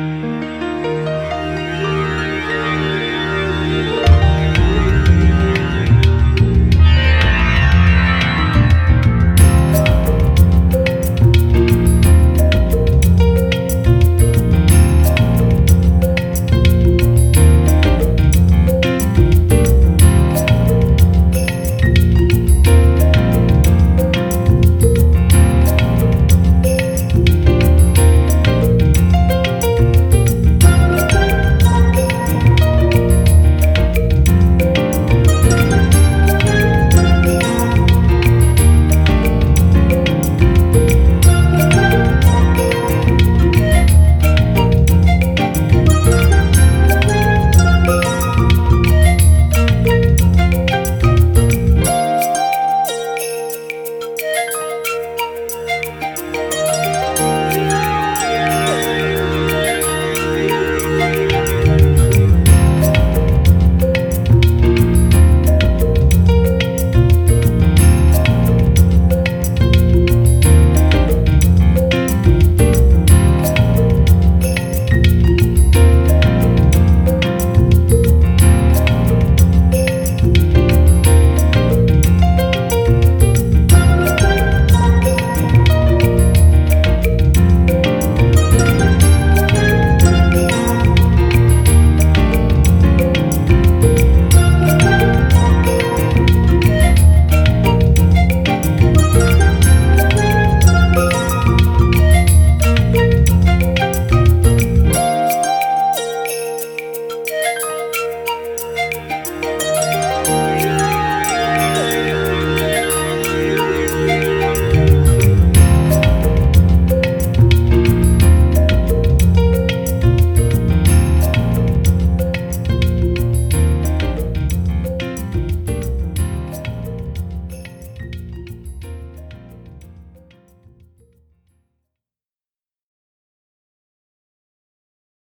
Música